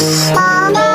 ま